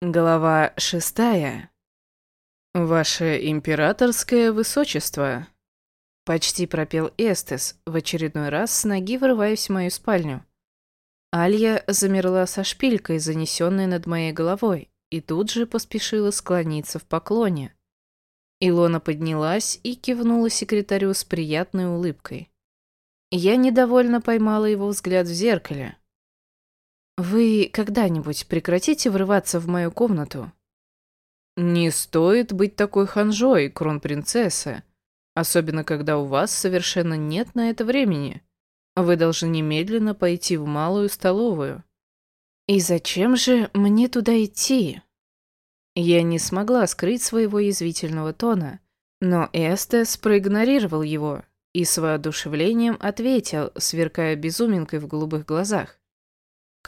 Глава шестая. «Ваше императорское высочество», — почти пропел Эстес, в очередной раз с ноги врываясь в мою спальню. Алья замерла со шпилькой, занесенной над моей головой, и тут же поспешила склониться в поклоне. Илона поднялась и кивнула секретарю с приятной улыбкой. Я недовольно поймала его взгляд в зеркале, «Вы когда-нибудь прекратите врываться в мою комнату?» «Не стоит быть такой ханжой, кронпринцесса, особенно когда у вас совершенно нет на это времени. Вы должны немедленно пойти в малую столовую». «И зачем же мне туда идти?» Я не смогла скрыть своего язвительного тона, но Эстес проигнорировал его и с воодушевлением ответил, сверкая безуминкой в голубых глазах.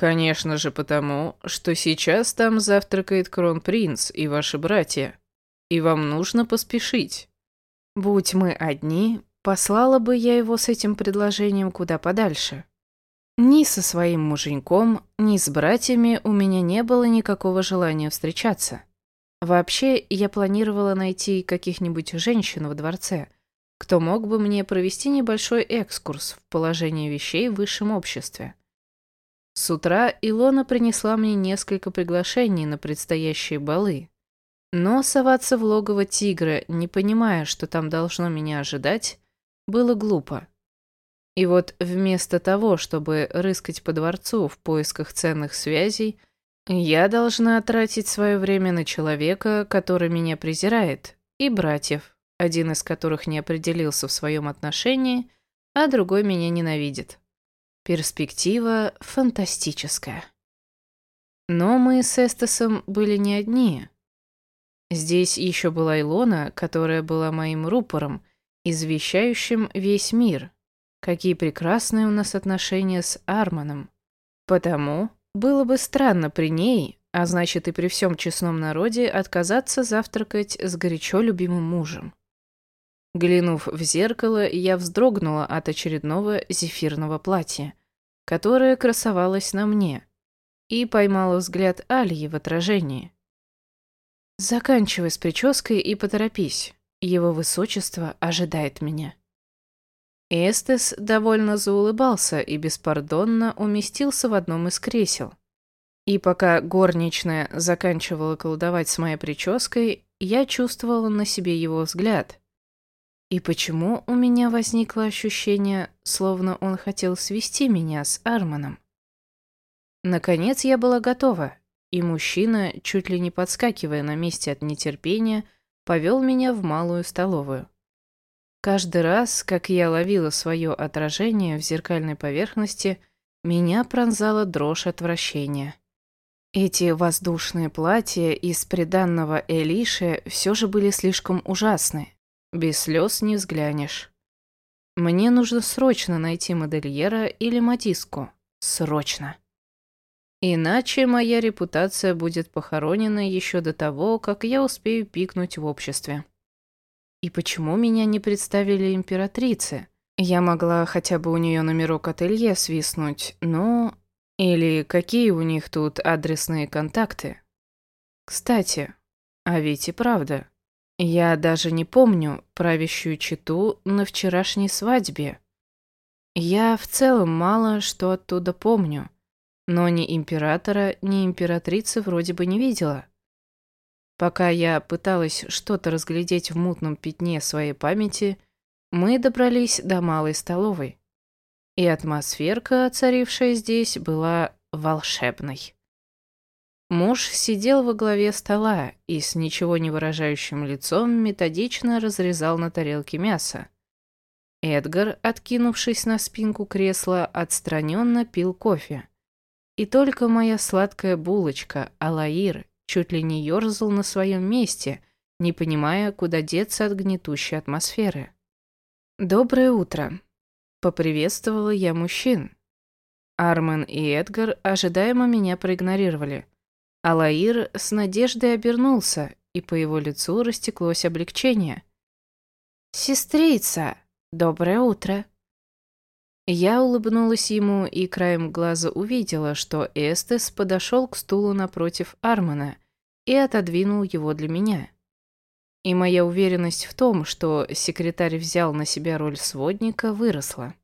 Конечно же потому, что сейчас там завтракает кронпринц и ваши братья, и вам нужно поспешить. Будь мы одни, послала бы я его с этим предложением куда подальше. Ни со своим муженьком, ни с братьями у меня не было никакого желания встречаться. Вообще, я планировала найти каких-нибудь женщин во дворце, кто мог бы мне провести небольшой экскурс в положении вещей в высшем обществе. С утра Илона принесла мне несколько приглашений на предстоящие балы. Но соваться в логово тигра, не понимая, что там должно меня ожидать, было глупо. И вот вместо того, чтобы рыскать по дворцу в поисках ценных связей, я должна тратить свое время на человека, который меня презирает, и братьев, один из которых не определился в своем отношении, а другой меня ненавидит. Перспектива фантастическая. Но мы с Эстесом были не одни. Здесь еще была Илона, которая была моим рупором, извещающим весь мир, какие прекрасные у нас отношения с Арманом. Потому было бы странно при ней, а значит и при всем честном народе, отказаться завтракать с горячо любимым мужем. Глянув в зеркало, я вздрогнула от очередного зефирного платья, которое красовалось на мне, и поймала взгляд Альи в отражении. «Заканчивай с прической и поторопись. Его высочество ожидает меня». Эстес довольно заулыбался и беспардонно уместился в одном из кресел. И пока горничная заканчивала колдовать с моей прической, я чувствовала на себе его взгляд, и почему у меня возникло ощущение, словно он хотел свести меня с Арманом? Наконец я была готова, и мужчина, чуть ли не подскакивая на месте от нетерпения, повел меня в малую столовую. Каждый раз, как я ловила свое отражение в зеркальной поверхности, меня пронзала дрожь отвращения. Эти воздушные платья из приданного Элиши все же были слишком ужасны, без слез не взглянешь. Мне нужно срочно найти модельера или матиску. Срочно. Иначе моя репутация будет похоронена еще до того, как я успею пикнуть в обществе. И почему меня не представили императрице? Я могла хотя бы у нее номерок ателье свистнуть, но... Или какие у них тут адресные контакты? Кстати, а ведь и правда. Я даже не помню правящую читу на вчерашней свадьбе. Я в целом мало что оттуда помню, но ни императора, ни императрицы вроде бы не видела. Пока я пыталась что-то разглядеть в мутном пятне своей памяти, мы добрались до малой столовой. И атмосферка, царившая здесь, была волшебной. Муж сидел во главе стола и с ничего не выражающим лицом методично разрезал на тарелке мясо. Эдгар, откинувшись на спинку кресла, отстраненно пил кофе. И только моя сладкая булочка, Алаир, чуть ли не ерзал на своем месте, не понимая, куда деться от гнетущей атмосферы. «Доброе утро», — поприветствовала я мужчин. Армен и Эдгар ожидаемо меня проигнорировали. Алаир с надеждой обернулся, и по его лицу растеклось облегчение. «Сестрица, доброе утро!» Я улыбнулась ему и краем глаза увидела, что Эстес подошел к стулу напротив Армана и отодвинул его для меня. И моя уверенность в том, что секретарь взял на себя роль сводника, выросла.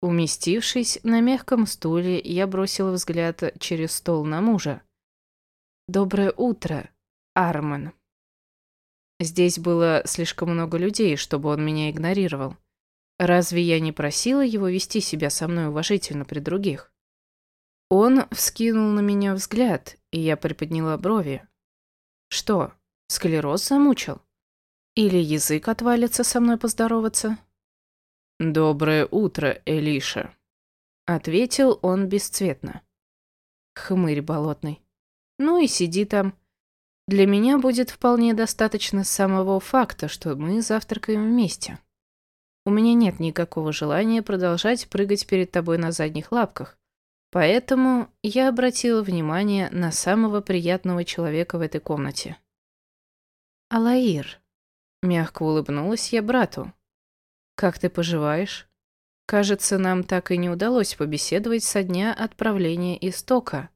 Уместившись на мягком стуле, я бросила взгляд через стол на мужа. «Доброе утро, Арман». Здесь было слишком много людей, чтобы он меня игнорировал. Разве я не просила его вести себя со мной уважительно при других? Он вскинул на меня взгляд, и я приподняла брови. Что, склероз замучил? Или язык отвалится со мной поздороваться? «Доброе утро, Элиша», — ответил он бесцветно. Хмырь болотный. Ну и сиди там. Для меня будет вполне достаточно самого факта, что мы завтракаем вместе. У меня нет никакого желания продолжать прыгать перед тобой на задних лапках. Поэтому я обратила внимание на самого приятного человека в этой комнате. «Алаир», — мягко улыбнулась я брату. «Как ты поживаешь? Кажется, нам так и не удалось побеседовать со дня отправления истока».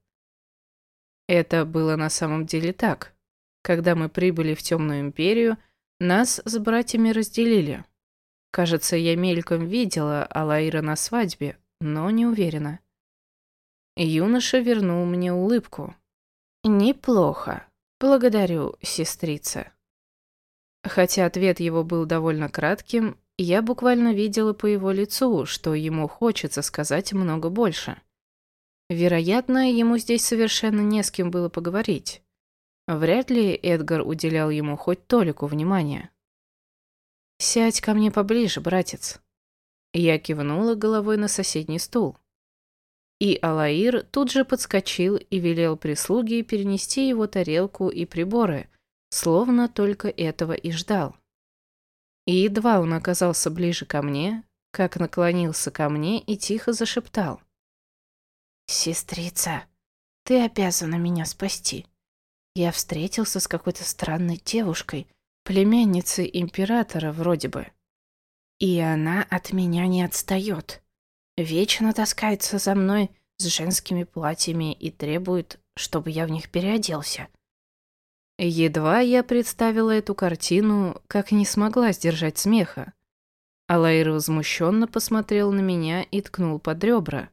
Это было на самом деле так. Когда мы прибыли в Темную Империю, нас с братьями разделили. Кажется, я мельком видела Алаира на свадьбе, но не уверена. Юноша вернул мне улыбку. «Неплохо. Благодарю, сестрица». Хотя ответ его был довольно кратким, я буквально видела по его лицу, что ему хочется сказать много больше. Вероятно, ему здесь совершенно не с кем было поговорить. Вряд ли Эдгар уделял ему хоть толику внимания. «Сядь ко мне поближе, братец». Я кивнула головой на соседний стул. И Алаир тут же подскочил и велел прислуге перенести его тарелку и приборы, словно только этого и ждал. И едва он оказался ближе ко мне, как наклонился ко мне и тихо зашептал. «Сестрица, ты обязана меня спасти. Я встретился с какой-то странной девушкой, племянницей императора вроде бы. И она от меня не отстает. Вечно таскается за мной с женскими платьями и требует, чтобы я в них переоделся. Едва я представила эту картину, как не смогла сдержать смеха. Алайр возмущенно посмотрел на меня и ткнул под ребра.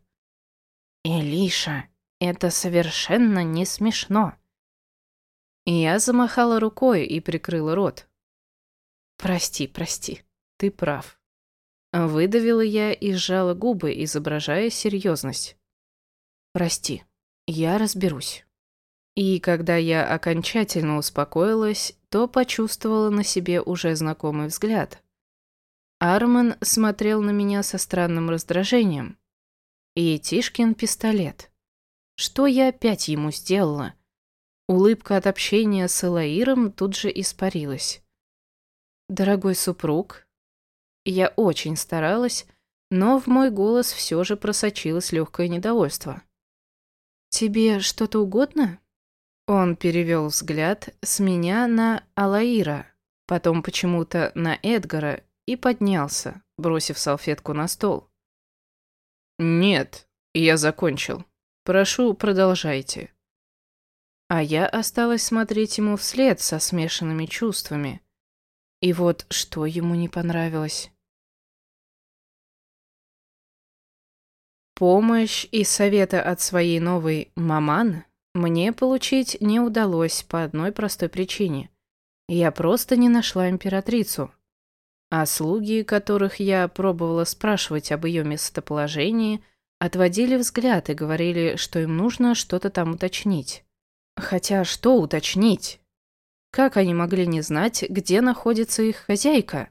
«Элиша, это совершенно не смешно!» Я замахала рукой и прикрыла рот. «Прости, прости, ты прав». Выдавила я и сжала губы, изображая серьезность. «Прости, я разберусь». И когда я окончательно успокоилась, то почувствовала на себе уже знакомый взгляд. Арман смотрел на меня со странным раздражением. И Тишкин пистолет. Что я опять ему сделала? Улыбка от общения с Элаиром тут же испарилась. «Дорогой супруг», я очень старалась, но в мой голос все же просочилось легкое недовольство. «Тебе что-то угодно?» Он перевел взгляд с меня на Алаира, потом почему-то на Эдгара и поднялся, бросив салфетку на стол. «Нет, я закончил. Прошу, продолжайте». А я осталась смотреть ему вслед со смешанными чувствами. И вот что ему не понравилось. Помощь и советы от своей новой маман мне получить не удалось по одной простой причине. Я просто не нашла императрицу. А слуги, которых я пробовала спрашивать об ее местоположении, отводили взгляд и говорили, что им нужно что-то там уточнить. Хотя что уточнить? Как они могли не знать, где находится их хозяйка?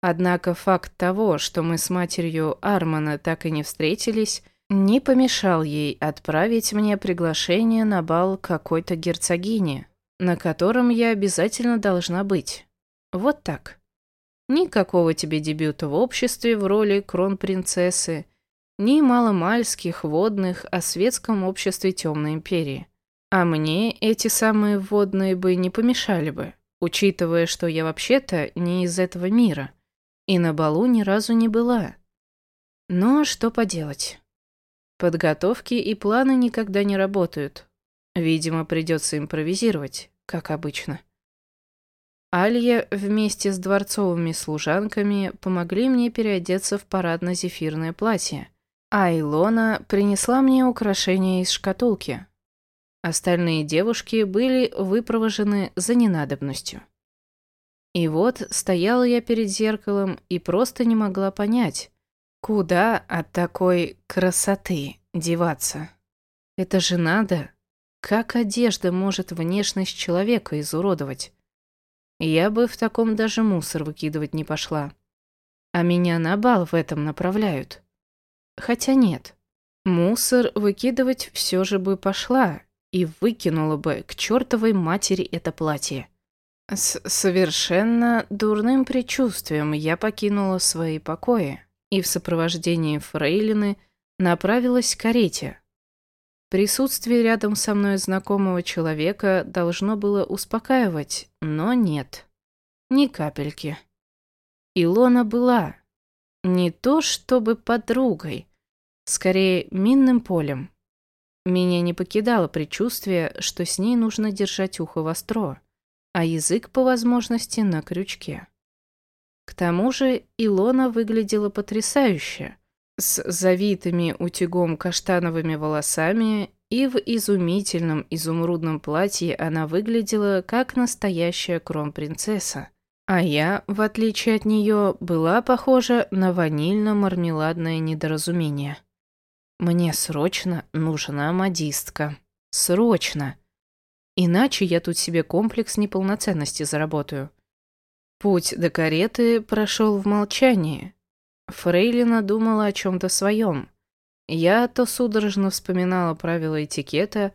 Однако факт того, что мы с матерью Армана так и не встретились, не помешал ей отправить мне приглашение на бал какой-то герцогини, на котором я обязательно должна быть. Вот так. Никакого тебе дебюта в обществе в роли кронпринцессы, ни маломальских водных о светском обществе Темной Империи. А мне эти самые водные бы не помешали бы, учитывая, что я вообще-то не из этого мира и на балу ни разу не была. Но что поделать? Подготовки и планы никогда не работают. Видимо, придется импровизировать, как обычно. Алья вместе с дворцовыми служанками помогли мне переодеться в парадно-зефирное платье, а Илона принесла мне украшения из шкатулки. Остальные девушки были выпровожены за ненадобностью. И вот стояла я перед зеркалом и просто не могла понять, куда от такой красоты деваться. Это же надо. Как одежда может внешность человека изуродовать? Я бы в таком даже мусор выкидывать не пошла. А меня на бал в этом направляют. Хотя нет. Мусор выкидывать все же бы пошла и выкинула бы к чертовой матери это платье. С совершенно дурным предчувствием я покинула свои покои и в сопровождении фрейлины направилась к карете. Присутствие рядом со мной знакомого человека должно было успокаивать, но нет. Ни капельки. Илона была. Не то чтобы подругой, скорее минным полем. Меня не покидало предчувствие, что с ней нужно держать ухо востро, а язык по возможности на крючке. К тому же Илона выглядела потрясающе, с завитыми утюгом каштановыми волосами, и в изумительном изумрудном платье она выглядела как настоящая кронпринцесса. А я, в отличие от нее, была похожа на ванильно-мармеладное недоразумение. Мне срочно нужна модистка. Срочно. Иначе я тут себе комплекс неполноценности заработаю. Путь до кареты прошел в молчании, Фрейлина думала о чем-то своем. Я то судорожно вспоминала правила этикета,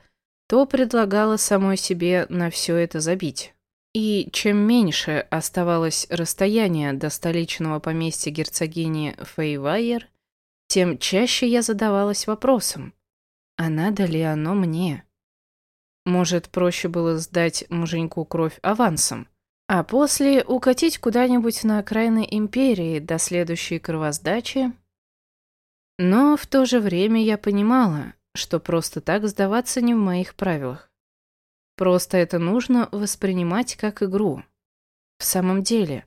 то предлагала самой себе на все это забить. И чем меньше оставалось расстояние до столичного поместья герцогини Фейвайер, тем чаще я задавалась вопросом, а надо ли оно мне? Может, проще было сдать муженьку кровь авансом? А после укатить куда-нибудь на окраины империи до следующей кровосдачи. Но в то же время я понимала, что просто так сдаваться не в моих правилах. Просто это нужно воспринимать как игру. В самом деле,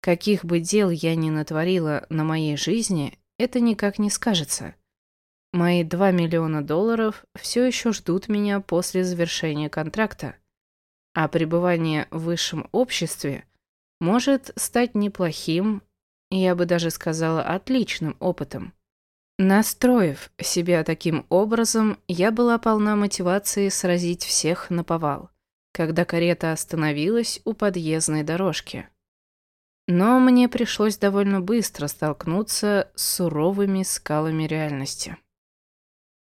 каких бы дел я ни натворила на моей жизни, это никак не скажется. Мои 2 миллиона долларов все еще ждут меня после завершения контракта а пребывание в высшем обществе может стать неплохим, я бы даже сказала, отличным опытом. Настроив себя таким образом, я была полна мотивации сразить всех на повал, когда карета остановилась у подъездной дорожки. Но мне пришлось довольно быстро столкнуться с суровыми скалами реальности.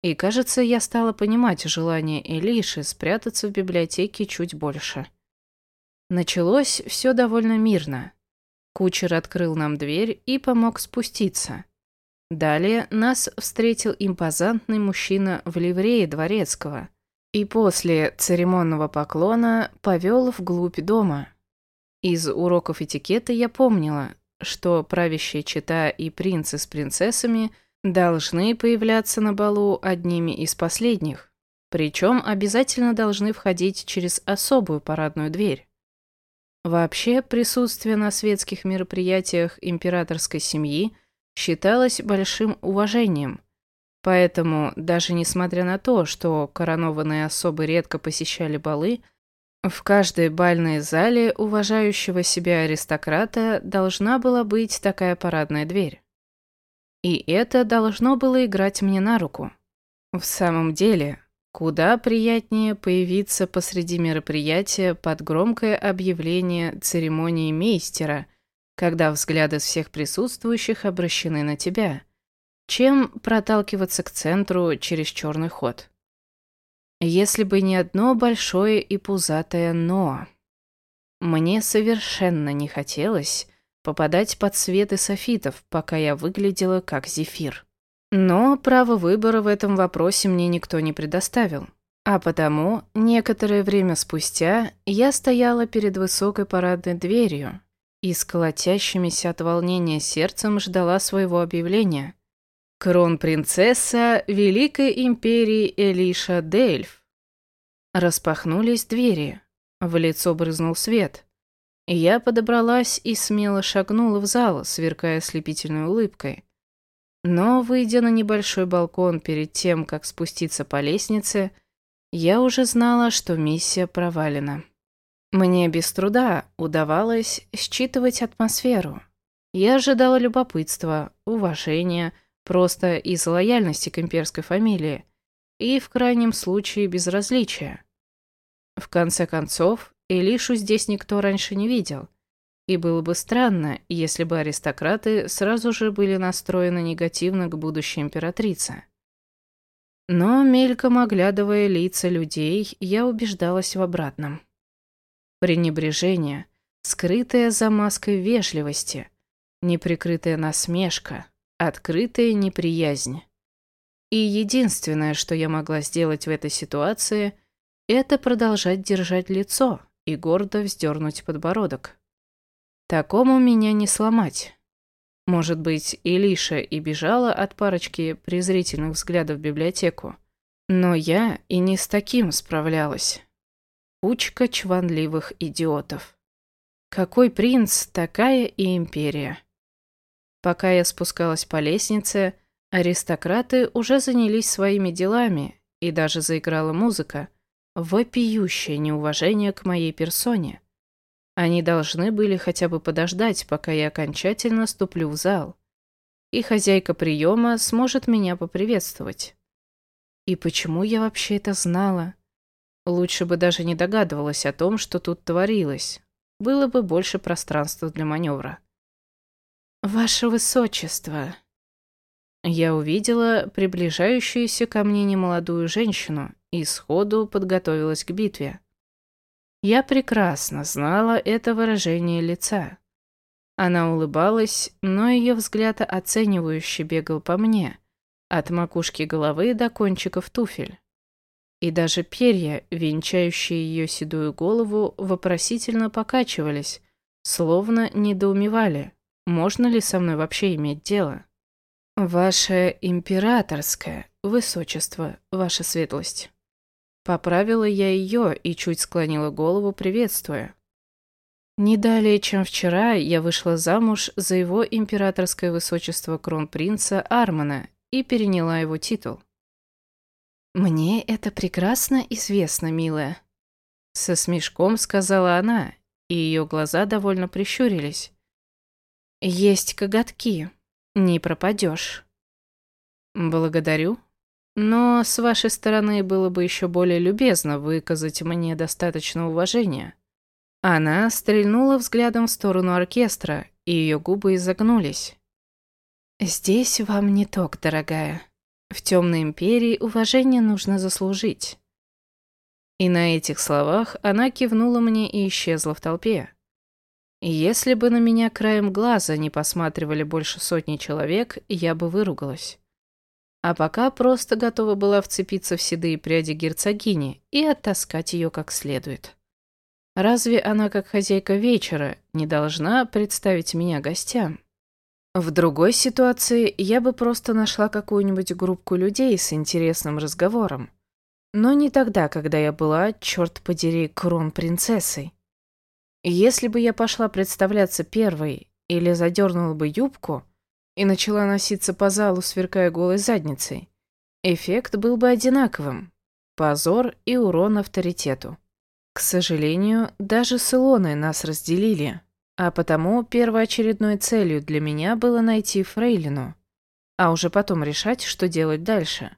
И, кажется, я стала понимать желание Элиши спрятаться в библиотеке чуть больше. Началось все довольно мирно. Кучер открыл нам дверь и помог спуститься. Далее нас встретил импозантный мужчина в ливрее дворецкого и после церемонного поклона повел вглубь дома. Из уроков этикета я помнила, что правящая чита и принцы с принцессами – должны появляться на балу одними из последних, причем обязательно должны входить через особую парадную дверь. Вообще, присутствие на светских мероприятиях императорской семьи считалось большим уважением, поэтому, даже несмотря на то, что коронованные особы редко посещали балы, в каждой бальной зале уважающего себя аристократа должна была быть такая парадная дверь. И это должно было играть мне на руку. В самом деле, куда приятнее появиться посреди мероприятия под громкое объявление церемонии мейстера, когда взгляды всех присутствующих обращены на тебя, чем проталкиваться к центру через черный ход. Если бы не одно большое и пузатое «но». Мне совершенно не хотелось попадать под светы софитов, пока я выглядела как зефир. Но право выбора в этом вопросе мне никто не предоставил. А потому, некоторое время спустя, я стояла перед высокой парадной дверью и с колотящимися от волнения сердцем ждала своего объявления. Кронпринцесса Великой Империи Элиша Дельф. Распахнулись двери. В лицо брызнул свет. Я подобралась и смело шагнула в зал, сверкая слепительной улыбкой. Но, выйдя на небольшой балкон перед тем, как спуститься по лестнице, я уже знала, что миссия провалена. Мне без труда удавалось считывать атмосферу. Я ожидала любопытства, уважения, просто из лояльности к имперской фамилии и, в крайнем случае, безразличия. В конце концов, Элишу здесь никто раньше не видел, и было бы странно, если бы аристократы сразу же были настроены негативно к будущей императрице. Но, мельком оглядывая лица людей, я убеждалась в обратном. Пренебрежение, скрытое за маской вежливости, неприкрытая насмешка, открытая неприязнь. И единственное, что я могла сделать в этой ситуации, это продолжать держать лицо и гордо вздернуть подбородок. Такому меня не сломать. Может быть, Илиша и бежала от парочки презрительных взглядов в библиотеку. Но я и не с таким справлялась. Кучка чванливых идиотов. Какой принц, такая и империя. Пока я спускалась по лестнице, аристократы уже занялись своими делами, и даже заиграла музыка, вопиющее неуважение к моей персоне. Они должны были хотя бы подождать, пока я окончательно ступлю в зал, и хозяйка приема сможет меня поприветствовать. И почему я вообще это знала? Лучше бы даже не догадывалась о том, что тут творилось. Было бы больше пространства для маневра. «Ваше Высочество!» Я увидела приближающуюся ко мне немолодую женщину и сходу подготовилась к битве. Я прекрасно знала это выражение лица. Она улыбалась, но ее взгляд оценивающе бегал по мне, от макушки головы до кончиков туфель и даже перья, венчающие ее седую голову, вопросительно покачивались, словно недоумевали, можно ли со мной вообще иметь дело. «Ваше императорское высочество, ваша светлость». Поправила я ее и чуть склонила голову, приветствуя. Не далее, чем вчера, я вышла замуж за его императорское высочество кронпринца Армана и переняла его титул. «Мне это прекрасно известно, милая», — со смешком сказала она, и ее глаза довольно прищурились. «Есть коготки, не пропадешь». «Благодарю, но с вашей стороны было бы еще более любезно выказать мне достаточно уважения». Она стрельнула взглядом в сторону оркестра, и ее губы изогнулись. «Здесь вам не ток, дорогая», в темной империи уважение нужно заслужить. И на этих словах она кивнула мне и исчезла в толпе. Если бы на меня краем глаза не посматривали больше сотни человек, я бы выругалась. А пока просто готова была вцепиться в седые пряди герцогини и оттаскать ее как следует. Разве она, как хозяйка вечера, не должна представить меня гостям? В другой ситуации я бы просто нашла какую-нибудь группку людей с интересным разговором. Но не тогда, когда я была, черт подери, крон-принцессой. Если бы я пошла представляться первой или задернула бы юбку и начала носиться по залу, сверкая голой задницей, эффект был бы одинаковым. Позор и урон авторитету. К сожалению, даже с Илоной нас разделили. А потому первоочередной целью для меня было найти Фрейлину, а уже потом решать, что делать дальше.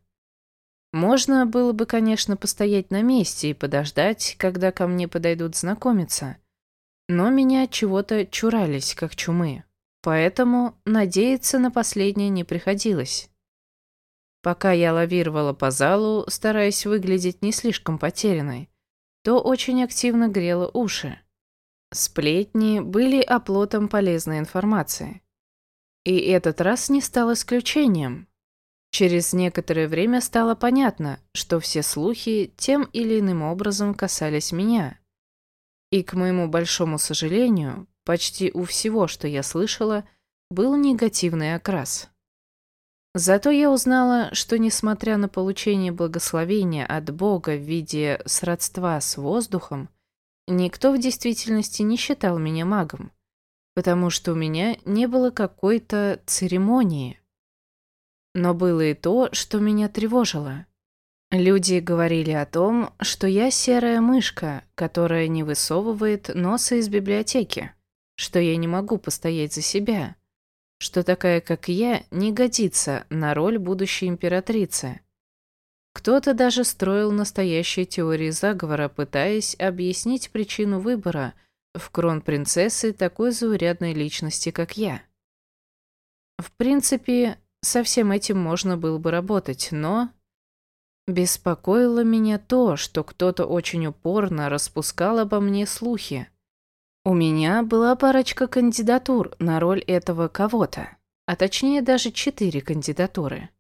Можно было бы, конечно, постоять на месте и подождать, когда ко мне подойдут знакомиться. Но меня от чего-то чурались, как чумы. Поэтому надеяться на последнее не приходилось. Пока я лавировала по залу, стараясь выглядеть не слишком потерянной, то очень активно грела уши. Сплетни были оплотом полезной информации. И этот раз не стал исключением. Через некоторое время стало понятно, что все слухи тем или иным образом касались меня. И, к моему большому сожалению, почти у всего, что я слышала, был негативный окрас. Зато я узнала, что несмотря на получение благословения от Бога в виде сродства с воздухом, никто в действительности не считал меня магом, потому что у меня не было какой-то церемонии. Но было и то, что меня тревожило. Люди говорили о том, что я серая мышка, которая не высовывает носа из библиотеки, что я не могу постоять за себя, что такая, как я, не годится на роль будущей императрицы. Кто-то даже строил настоящие теории заговора, пытаясь объяснить причину выбора в кронпринцессы такой заурядной личности, как я. В принципе, со всем этим можно было бы работать, но... Беспокоило меня то, что кто-то очень упорно распускал обо мне слухи, у меня была парочка кандидатур на роль этого кого-то, а точнее даже четыре кандидатуры.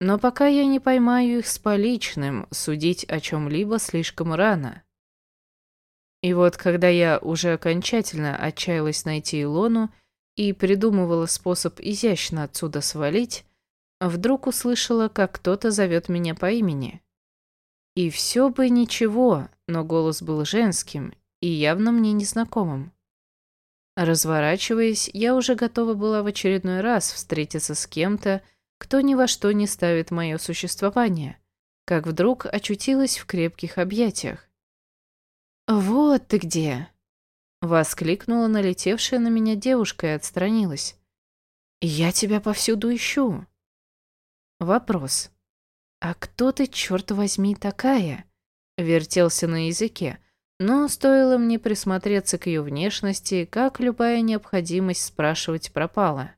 Но пока я не поймаю их с поличным, судить о чем-либо слишком рано. И вот когда я уже окончательно отчаялась найти Илону и придумывала способ изящно отсюда свалить, вдруг услышала, как кто-то зовет меня по имени. И все бы ничего, но голос был женским, и явно мне незнакомым. Разворачиваясь, я уже готова была в очередной раз встретиться с кем-то, кто ни во что не ставит мое существование, как вдруг очутилась в крепких объятиях. «Вот ты где!» — воскликнула налетевшая на меня девушка и отстранилась. «Я тебя повсюду ищу». Вопрос. «А кто ты, черт возьми, такая?» — вертелся на языке, но стоило мне присмотреться к ее внешности, как любая необходимость спрашивать пропала.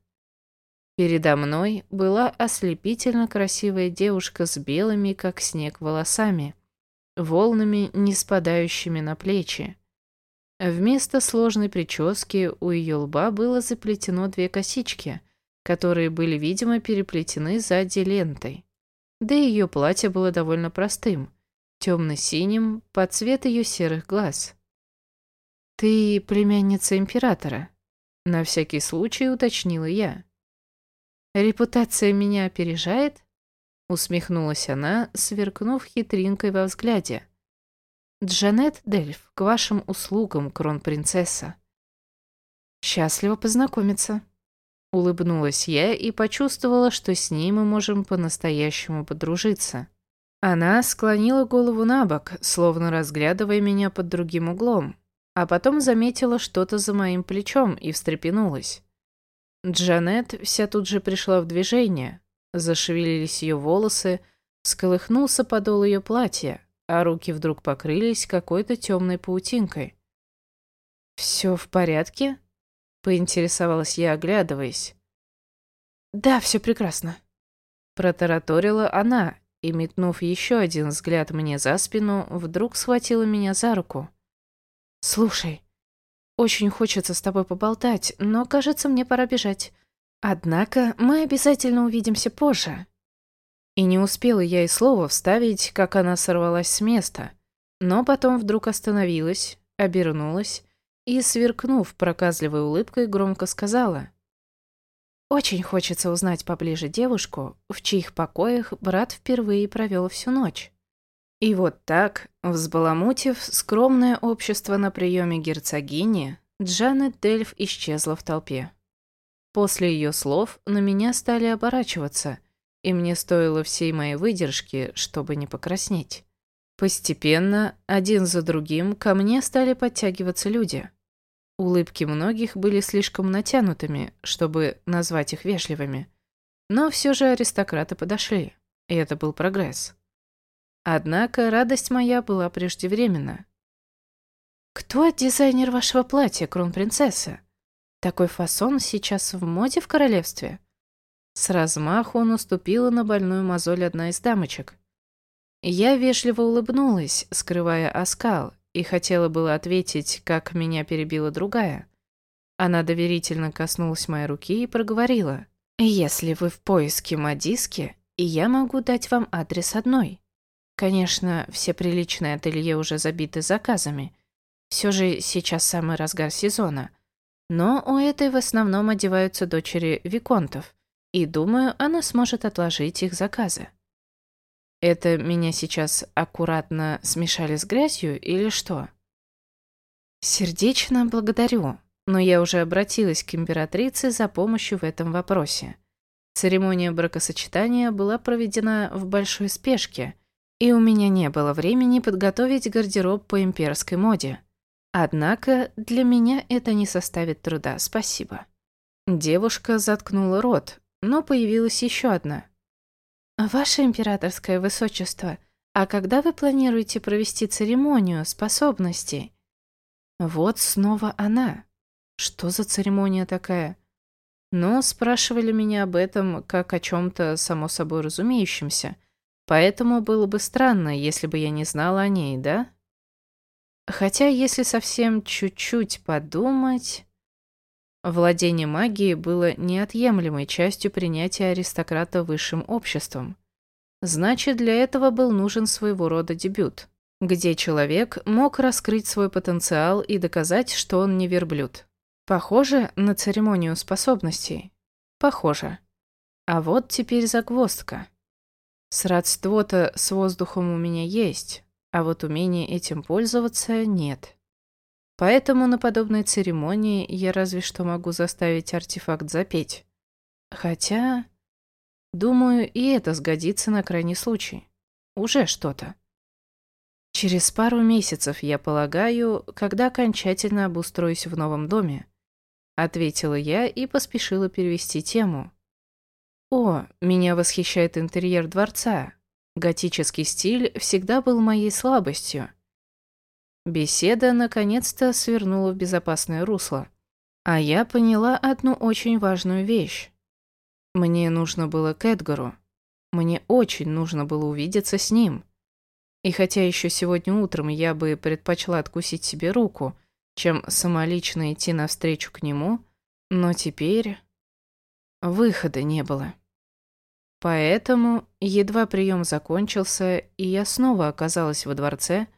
Передо мной была ослепительно красивая девушка с белыми, как снег, волосами, волнами, не спадающими на плечи. Вместо сложной прически у ее лба было заплетено две косички, которые были, видимо, переплетены сзади лентой. Да и ее платье было довольно простым – темно-синим под цвет ее серых глаз. «Ты племянница императора?» — на всякий случай уточнила я. «Репутация меня опережает?» — усмехнулась она, сверкнув хитринкой во взгляде. «Джанет Дельф, к вашим услугам, кронпринцесса». «Счастливо познакомиться», — улыбнулась я и почувствовала, что с ней мы можем по-настоящему подружиться. Она склонила голову на бок, словно разглядывая меня под другим углом, а потом заметила что-то за моим плечом и встрепенулась. Джанет вся тут же пришла в движение, зашевелились ее волосы, всколыхнулся подол ее платья, а руки вдруг покрылись какой-то темной паутинкой. «Все в порядке?» — поинтересовалась я, оглядываясь. «Да, все прекрасно», — протараторила она, и, метнув еще один взгляд мне за спину, вдруг схватила меня за руку. «Слушай, очень хочется с тобой поболтать, но, кажется, мне пора бежать. Однако мы обязательно увидимся позже». И не успела я и слова вставить, как она сорвалась с места, но потом вдруг остановилась, обернулась и, сверкнув проказливой улыбкой, громко сказала — очень хочется узнать поближе девушку, в чьих покоях брат впервые провел всю ночь. И вот так, взбаламутив скромное общество на приеме герцогини, Джанет Дельф исчезла в толпе. После ее слов на меня стали оборачиваться, и мне стоило всей моей выдержки, чтобы не покраснеть. Постепенно, один за другим, ко мне стали подтягиваться люди – Улыбки многих были слишком натянутыми, чтобы назвать их вежливыми. Но все же аристократы подошли, и это был прогресс. Однако радость моя была преждевременна. «Кто дизайнер вашего платья, кронпринцесса? Такой фасон сейчас в моде в королевстве?» С размаху наступила на больную мозоль одна из дамочек. Я вежливо улыбнулась, скрывая оскал, и хотела было ответить, как меня перебила другая. Она доверительно коснулась моей руки и проговорила. «Если вы в поиске модиски, и я могу дать вам адрес одной. Конечно, все приличные ателье уже забиты заказами. Все же сейчас самый разгар сезона. Но у этой в основном одеваются дочери виконтов, и думаю, она сможет отложить их заказы. Это меня сейчас аккуратно смешали с грязью или что? Сердечно благодарю, но я уже обратилась к императрице за помощью в этом вопросе. Церемония бракосочетания была проведена в большой спешке, и у меня не было времени подготовить гардероб по имперской моде. Однако для меня это не составит труда, спасибо. Девушка заткнула рот, но появилась еще одна. «Ваше императорское высочество, а когда вы планируете провести церемонию способностей?» Вот снова она. Что за церемония такая? Но спрашивали меня об этом как о чем-то само собой разумеющемся, поэтому было бы странно, если бы я не знала о ней, да? Хотя, если совсем чуть-чуть подумать... Владение магией было неотъемлемой частью принятия аристократа высшим обществом. Значит, для этого был нужен своего рода дебют, где человек мог раскрыть свой потенциал и доказать, что он не верблюд. Похоже на церемонию способностей? Похоже. А вот теперь загвоздка. Сродство-то с воздухом у меня есть, а вот умения этим пользоваться нет. Поэтому на подобной церемонии я разве что могу заставить артефакт запеть. Хотя, думаю, и это сгодится на крайний случай. Уже что-то. Через пару месяцев, я полагаю, когда окончательно обустроюсь в новом доме, ответила я и поспешила перевести тему. О, меня восхищает интерьер дворца. Готический стиль всегда был моей слабостью. Беседа наконец-то свернула в безопасное русло. А я поняла одну очень важную вещь. Мне нужно было к Эдгару. Мне очень нужно было увидеться с ним. И хотя еще сегодня утром я бы предпочла откусить себе руку, чем самолично идти навстречу к нему, но теперь выхода не было. Поэтому, едва прием закончился, и я снова оказалась во дворце,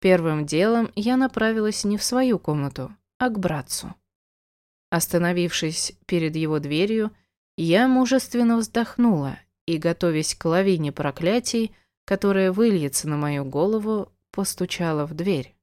Первым делом я направилась не в свою комнату, а к братцу. Остановившись перед его дверью, я мужественно вздохнула и, готовясь к лавине проклятий, которая выльется на мою голову, постучала в дверь.